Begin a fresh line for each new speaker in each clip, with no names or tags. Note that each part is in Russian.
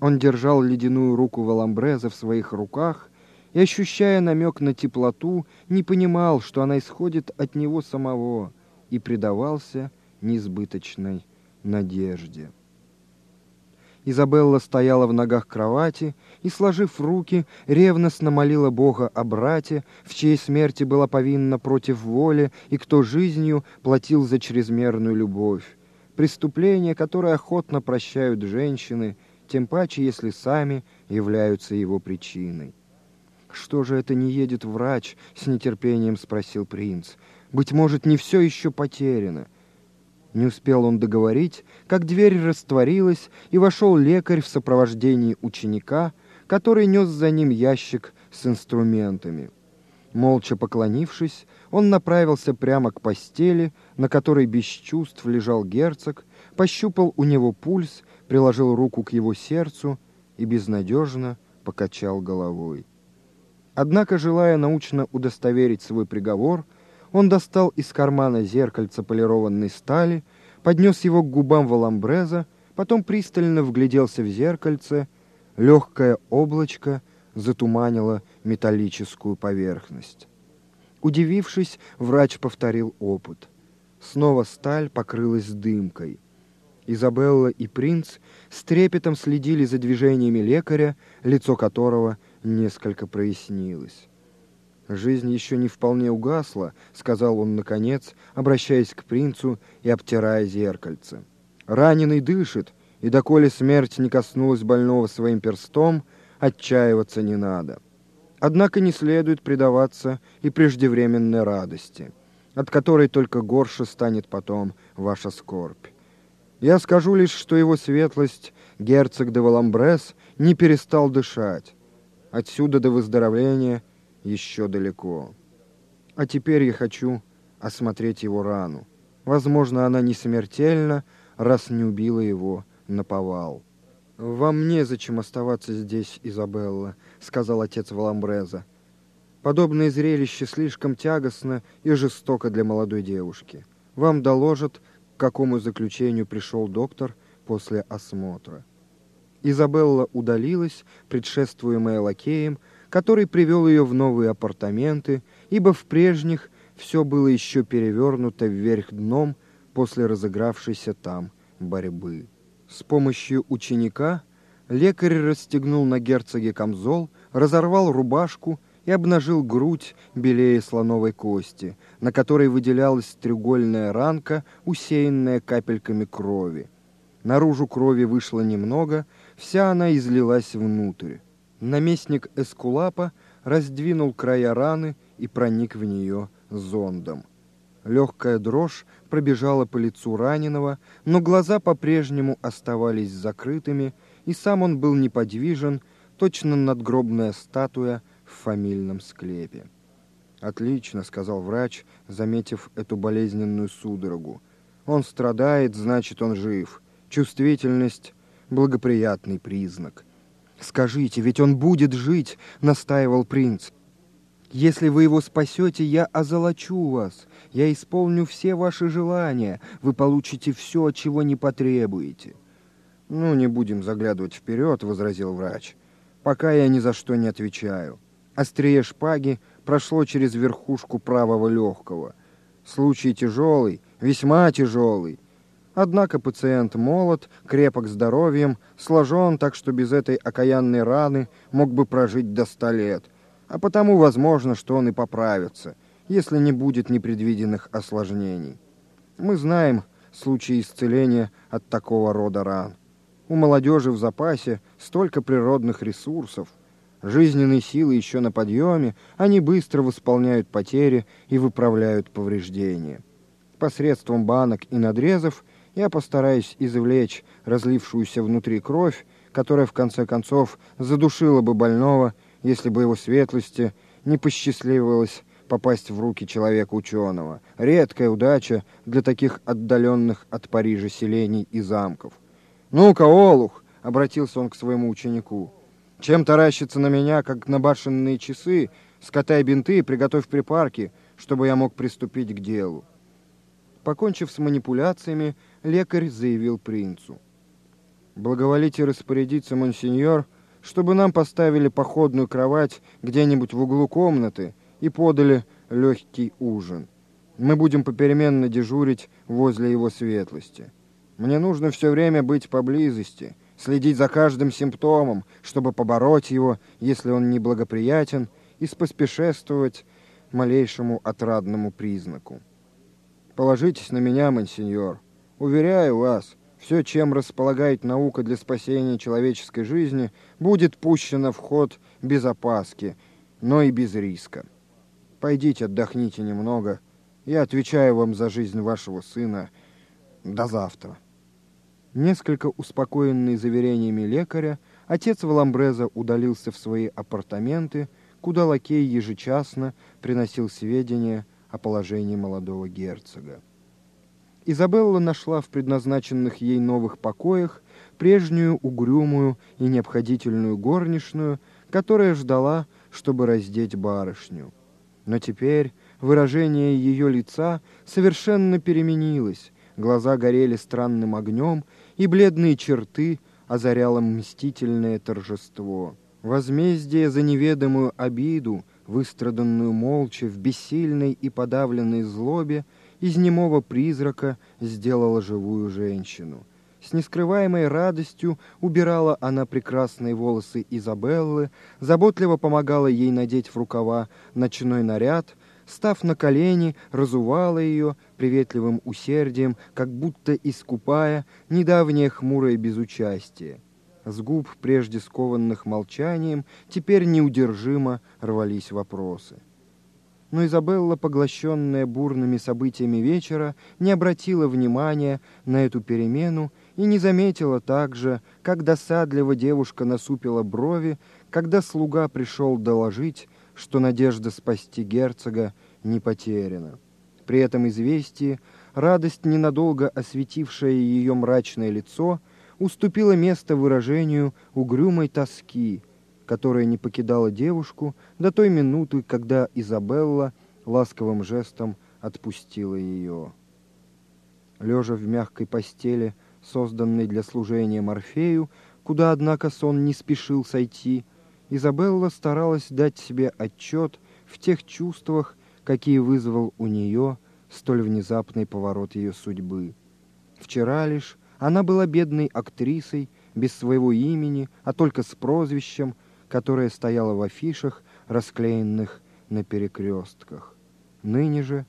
Он держал ледяную руку Валамбреза в своих руках и, ощущая намек на теплоту, не понимал, что она исходит от него самого, и предавался несбыточной надежде. Изабелла стояла в ногах кровати и, сложив руки, ревностно молила Бога о брате, в чьей смерти была повинна против воли и кто жизнью платил за чрезмерную любовь. Преступление, которое охотно прощают женщины, тем паче, если сами являются его причиной. «Что же это не едет врач?» — с нетерпением спросил принц. «Быть может, не все еще потеряно». Не успел он договорить, как дверь растворилась, и вошел лекарь в сопровождении ученика, который нес за ним ящик с инструментами. Молча поклонившись, он направился прямо к постели, на которой без чувств лежал герцог, пощупал у него пульс, приложил руку к его сердцу и безнадежно покачал головой. Однако, желая научно удостоверить свой приговор, он достал из кармана зеркальце полированной стали, поднес его к губам Валамбреза, потом пристально вгляделся в зеркальце. Легкое облачко затуманило металлическую поверхность. Удивившись, врач повторил опыт. Снова сталь покрылась дымкой. Изабелла и принц с трепетом следили за движениями лекаря, лицо которого несколько прояснилось. «Жизнь еще не вполне угасла», — сказал он наконец, обращаясь к принцу и обтирая зеркальце. «Раненый дышит, и доколе смерть не коснулась больного своим перстом, отчаиваться не надо. Однако не следует предаваться и преждевременной радости, от которой только горше станет потом ваша скорбь. Я скажу лишь, что его светлость, герцог де Валамбрес, не перестал дышать. Отсюда до выздоровления еще далеко. А теперь я хочу осмотреть его рану. Возможно, она не смертельна, раз не убила его на повал. «Вам незачем оставаться здесь, Изабелла», — сказал отец Валамбреза. «Подобное зрелище слишком тягостно и жестоко для молодой девушки. Вам доложат, к какому заключению пришел доктор после осмотра». Изабелла удалилась, предшествуемая лакеем, который привел ее в новые апартаменты, ибо в прежних все было еще перевернуто вверх дном после разыгравшейся там борьбы. С помощью ученика лекарь расстегнул на герцоге камзол, разорвал рубашку и обнажил грудь белее слоновой кости, на которой выделялась треугольная ранка, усеянная капельками крови. Наружу крови вышло немного, вся она излилась внутрь. Наместник Эскулапа раздвинул края раны и проник в нее зондом. Легкая дрожь пробежала по лицу раненого, но глаза по-прежнему оставались закрытыми, и сам он был неподвижен, точно надгробная статуя в фамильном склепе. «Отлично», — сказал врач, заметив эту болезненную судорогу. «Он страдает, значит, он жив. Чувствительность — благоприятный признак. «Скажите, ведь он будет жить», — настаивал принц. «Если вы его спасете, я озолочу вас. Я исполню все ваши желания. Вы получите все, чего не потребуете». «Ну, не будем заглядывать вперед», — возразил врач. «Пока я ни за что не отвечаю. Острие шпаги прошло через верхушку правого легкого. Случай тяжелый, весьма тяжелый. Однако пациент молод, крепок здоровьем, сложен так, что без этой окаянной раны мог бы прожить до ста лет. А потому возможно, что он и поправится, если не будет непредвиденных осложнений. Мы знаем случаи исцеления от такого рода ран. У молодежи в запасе столько природных ресурсов. Жизненные силы еще на подъеме, они быстро восполняют потери и выправляют повреждения. Посредством банок и надрезов – я постараюсь извлечь разлившуюся внутри кровь, которая в конце концов задушила бы больного, если бы его светлости не посчастливилось попасть в руки человека-ученого. Редкая удача для таких отдаленных от Парижа селений и замков. «Ну-ка, Олух!» — обратился он к своему ученику. «Чем таращится на меня, как на башенные часы? Скатай бинты и приготовь припарки, чтобы я мог приступить к делу». Покончив с манипуляциями, лекарь заявил принцу. Благоволите распорядиться, монсеньор, чтобы нам поставили походную кровать где-нибудь в углу комнаты и подали легкий ужин. Мы будем попеременно дежурить возле его светлости. Мне нужно все время быть поблизости, следить за каждым симптомом, чтобы побороть его, если он неблагоприятен, и споспешествовать малейшему отрадному признаку. Положитесь на меня, монсеньор. Уверяю вас, все, чем располагает наука для спасения человеческой жизни, будет пущено в ход без опаски, но и без риска. Пойдите отдохните немного. Я отвечаю вам за жизнь вашего сына. До завтра. Несколько успокоенный заверениями лекаря, отец Валамбреза удалился в свои апартаменты, куда лакей ежечасно приносил сведения о положении молодого герцога. Изабелла нашла в предназначенных ей новых покоях прежнюю угрюмую и необходительную горничную, которая ждала, чтобы раздеть барышню. Но теперь выражение ее лица совершенно переменилось, глаза горели странным огнем, и бледные черты озаряло мстительное торжество. Возмездие за неведомую обиду, выстраданную молча в бессильной и подавленной злобе, из немого призрака сделала живую женщину. С нескрываемой радостью убирала она прекрасные волосы Изабеллы, заботливо помогала ей надеть в рукава ночной наряд, став на колени, разувала ее приветливым усердием, как будто искупая недавнее хмурое безучастие. С губ, прежде скованных молчанием, теперь неудержимо рвались вопросы. Но Изабелла, поглощенная бурными событиями вечера, не обратила внимания на эту перемену и не заметила также, как досадливо девушка насупила брови, когда слуга пришел доложить, что надежда спасти герцога не потеряна. При этом известии радость, ненадолго осветившая ее мрачное лицо, уступила место выражению угрюмой тоски, которая не покидала девушку до той минуты, когда Изабелла ласковым жестом отпустила ее. Лежа в мягкой постели, созданной для служения Морфею, куда, однако, сон не спешил сойти, Изабелла старалась дать себе отчет в тех чувствах, какие вызвал у нее столь внезапный поворот ее судьбы. Вчера лишь она была бедной актрисой, без своего имени, а только с прозвищем, которое стояло в афишах, расклеенных на перекрестках. Ныне же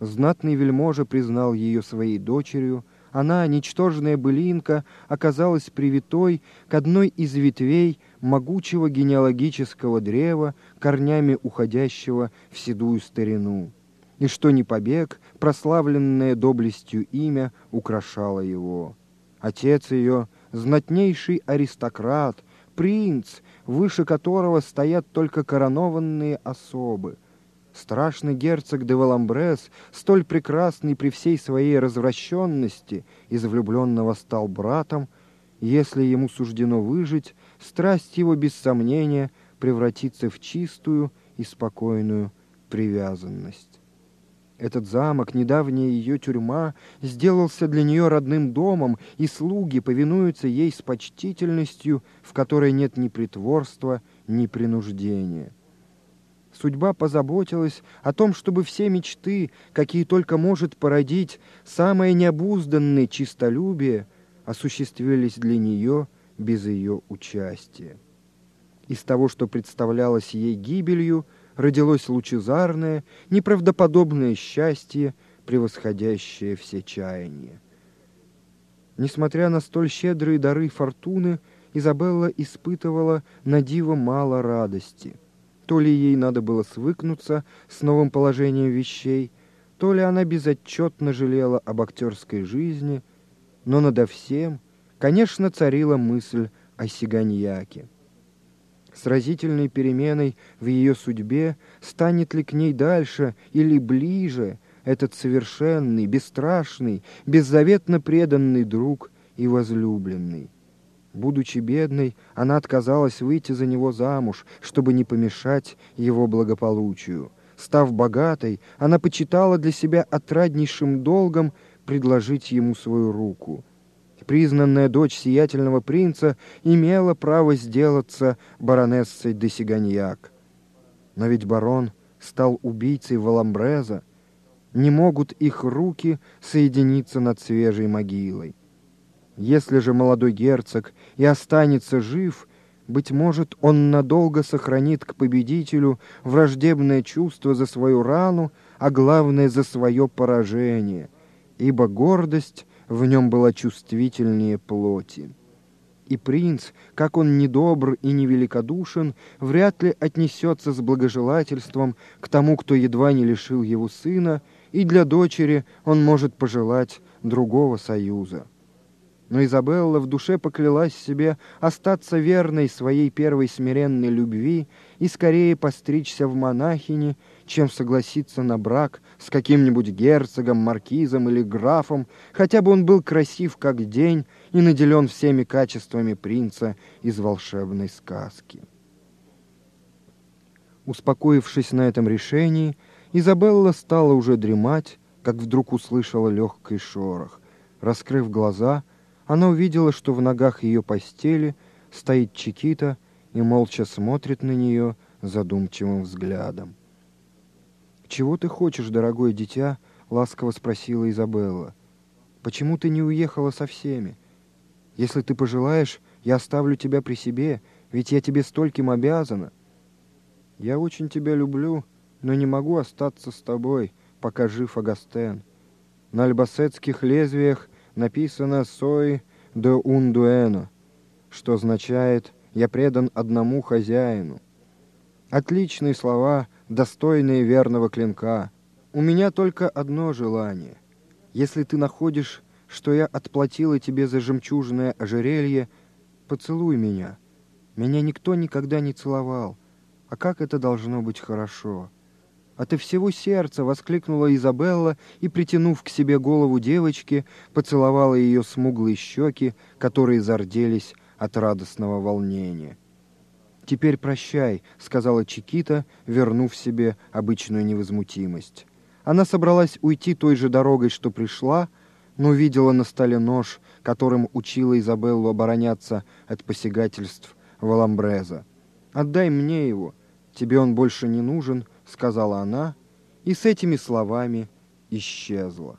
знатный вельможа признал ее своей дочерью, она, ничтожная былинка, оказалась привитой к одной из ветвей могучего генеалогического древа, корнями уходящего в седую старину. И что ни побег, прославленное доблестью имя украшало его. Отец ее — знатнейший аристократ, принц, выше которого стоят только коронованные особы. Страшный герцог де Валамбрес, столь прекрасный при всей своей развращенности, из влюбленного стал братом, если ему суждено выжить, страсть его, без сомнения, превратится в чистую и спокойную привязанность. Этот замок, недавняя ее тюрьма, сделался для нее родным домом, и слуги повинуются ей с почтительностью, в которой нет ни притворства, ни принуждения. Судьба позаботилась о том, чтобы все мечты, какие только может породить самое необузданное чистолюбие, осуществились для нее без ее участия. Из того, что представлялось ей гибелью, родилось лучезарное, неправдоподобное счастье, превосходящее все чаяния. Несмотря на столь щедрые дары фортуны, Изабелла испытывала на диво мало радости. То ли ей надо было свыкнуться с новым положением вещей, то ли она безотчетно жалела об актерской жизни, но надо всем, конечно, царила мысль о сиганьяке с разительной переменой в ее судьбе, станет ли к ней дальше или ближе этот совершенный, бесстрашный, беззаветно преданный друг и возлюбленный. Будучи бедной, она отказалась выйти за него замуж, чтобы не помешать его благополучию. Став богатой, она почитала для себя отраднейшим долгом предложить ему свою руку — признанная дочь сиятельного принца, имела право сделаться баронессой де Сиганьяк. Но ведь барон стал убийцей Валамбреза, не могут их руки соединиться над свежей могилой. Если же молодой герцог и останется жив, быть может, он надолго сохранит к победителю враждебное чувство за свою рану, а главное за свое поражение, ибо гордость в нем была чувствительнее плоти. И принц, как он недобр и невеликодушен, вряд ли отнесется с благожелательством к тому, кто едва не лишил его сына, и для дочери он может пожелать другого союза. Но Изабелла в душе поклялась себе остаться верной своей первой смиренной любви и скорее постричься в монахини, чем согласиться на брак с каким-нибудь герцогом, маркизом или графом, хотя бы он был красив как день и наделен всеми качествами принца из волшебной сказки. Успокоившись на этом решении, Изабелла стала уже дремать, как вдруг услышала легкий шорох. Раскрыв глаза, она увидела, что в ногах ее постели стоит Чикита и молча смотрит на нее задумчивым взглядом. «Чего ты хочешь, дорогое дитя?» — ласково спросила Изабелла. «Почему ты не уехала со всеми? Если ты пожелаешь, я оставлю тебя при себе, ведь я тебе стольким обязана». «Я очень тебя люблю, но не могу остаться с тобой, пока жив Агастен. На альбасетских лезвиях написано «Сой де ундуэно», что означает «я предан одному хозяину». Отличные слова, достойные верного клинка. У меня только одно желание. Если ты находишь, что я отплатила тебе за жемчужное ожерелье, поцелуй меня. Меня никто никогда не целовал. А как это должно быть хорошо!» От всего сердца воскликнула Изабелла и, притянув к себе голову девочки, поцеловала ее смуглые щеки, которые зарделись от радостного волнения. «Теперь прощай», — сказала Чикита, вернув себе обычную невозмутимость. Она собралась уйти той же дорогой, что пришла, но увидела на столе нож, которым учила Изабеллу обороняться от посягательств Валамбреза. «Отдай мне его, тебе он больше не нужен», — сказала она, и с этими словами исчезла.